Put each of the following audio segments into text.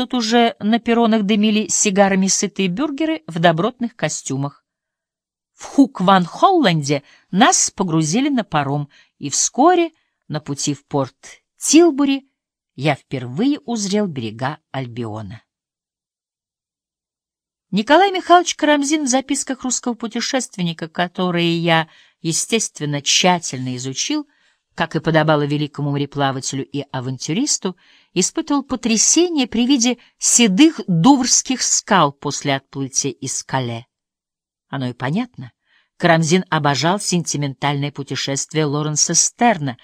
Тут уже на перронах дымили сигарами сытые бюргеры в добротных костюмах. В Хук-Ван-Холланде нас погрузили на паром, и вскоре на пути в порт Тилбури я впервые узрел берега Альбиона. Николай Михайлович Карамзин в записках русского путешественника, которые я, естественно, тщательно изучил, как и подобало великому мореплавателю и авантюристу, испытывал потрясение при виде седых дуврских скал после отплытия из Кале. Оно и понятно. Карамзин обожал сентиментальное путешествие Лоренса Стерна,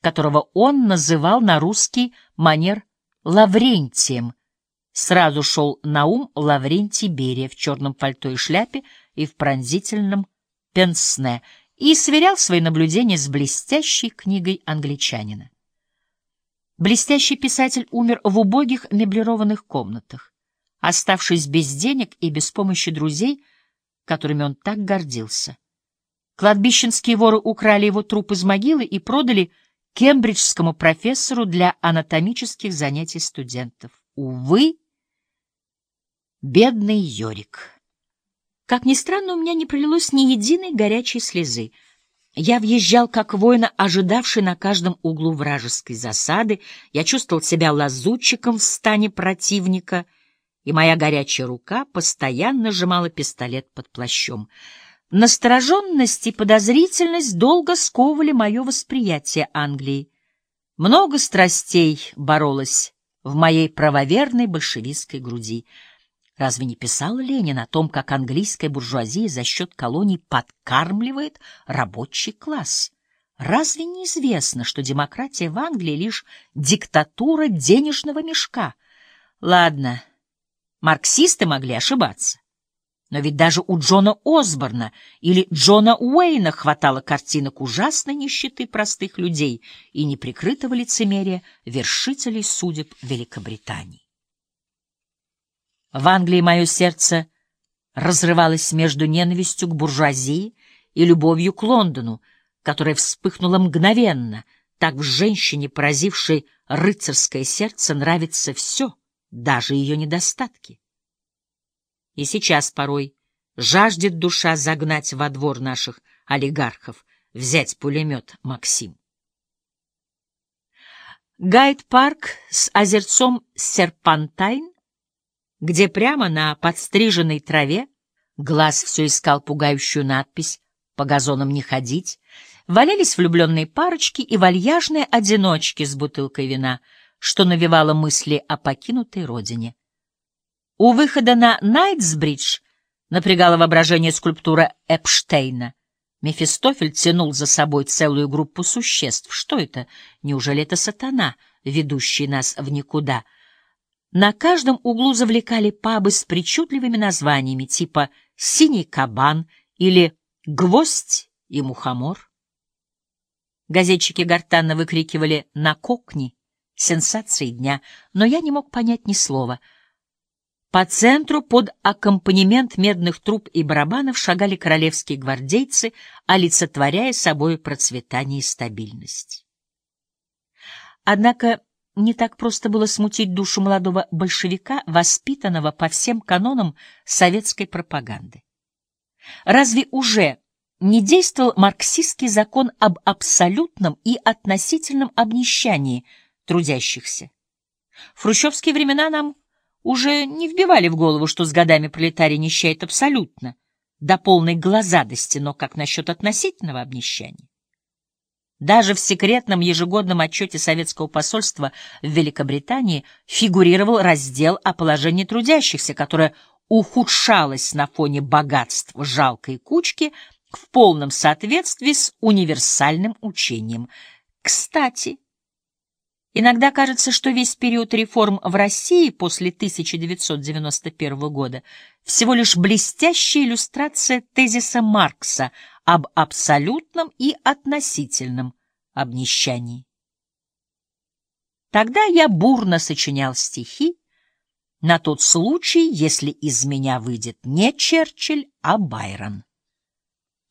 которого он называл на русский манер Лаврентием. Сразу шел на ум Лаврентий Берия в черном пальто и шляпе и в пронзительном пенсне и сверял свои наблюдения с блестящей книгой англичанина. Блестящий писатель умер в убогих меблированных комнатах, оставшись без денег и без помощи друзей, которыми он так гордился. Кладбищенские воры украли его труп из могилы и продали кембриджскому профессору для анатомических занятий студентов. Увы, бедный Йорик. Как ни странно, у меня не пролилось ни единой горячей слезы. Я въезжал, как воин, ожидавший на каждом углу вражеской засады. Я чувствовал себя лазутчиком в стане противника, и моя горячая рука постоянно сжимала пистолет под плащом. Настороженность и подозрительность долго сковывали мое восприятие Англии. Много страстей боролось в моей правоверной большевистской груди. Разве не писал Ленин о том, как английская буржуазия за счет колоний подкармливает рабочий класс? Разве не известно, что демократия в Англии лишь диктатура денежного мешка? Ладно, марксисты могли ошибаться. Но ведь даже у Джона Осборна или Джона Уэйна хватало картинок ужасной нищеты простых людей и неприкрытого лицемерия вершителей судеб Великобритании. В Англии мое сердце разрывалось между ненавистью к буржуазии и любовью к Лондону, которая вспыхнула мгновенно. Так в женщине, поразившей рыцарское сердце, нравится все, даже ее недостатки. И сейчас порой жаждет душа загнать во двор наших олигархов, взять пулемет «Максим». Гайд-парк с озерцом Серпантайн, где прямо на подстриженной траве глаз все искал пугающую надпись «По газонам не ходить», валялись влюбленные парочки и вальяжные одиночки с бутылкой вина, что навевало мысли о покинутой родине. У выхода на Найтсбридж напрягала воображение скульптура Эпштейна. Мефистофель тянул за собой целую группу существ. Что это? Неужели это сатана, ведущий нас в никуда? На каждом углу завлекали пабы с причудливыми названиями, типа «Синий кабан» или «Гвоздь и мухомор». Газетчики гортанно выкрикивали «На кокни!» сенсации дня, но я не мог понять ни слова — по центру под аккомпанемент медных труб и барабанов шагали королевские гвардейцы, олицетворяя собой процветание и стабильность. Однако не так просто было смутить душу молодого большевика, воспитанного по всем канонам советской пропаганды. Разве уже не действовал марксистский закон об абсолютном и относительном обнищании трудящихся? В хрущевские времена нам уже не вбивали в голову, что с годами пролетарий нищает абсолютно, до полной глазадости, но как насчет относительного обнищания? Даже в секретном ежегодном отчете советского посольства в Великобритании фигурировал раздел о положении трудящихся, которое ухудшалось на фоне богатств жалкой кучки в полном соответствии с универсальным учением. Кстати, Иногда кажется, что весь период реформ в России после 1991 года всего лишь блестящая иллюстрация тезиса Маркса об абсолютном и относительном обнищании. Тогда я бурно сочинял стихи на тот случай, если из меня выйдет не Черчилль, а Байрон.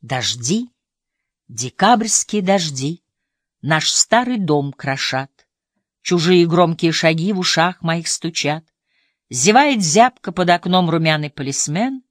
Дожди, декабрьские дожди, наш старый дом крошат. Чужие громкие шаги в ушах моих стучат. Зевает зябко под окном румяный полисмен.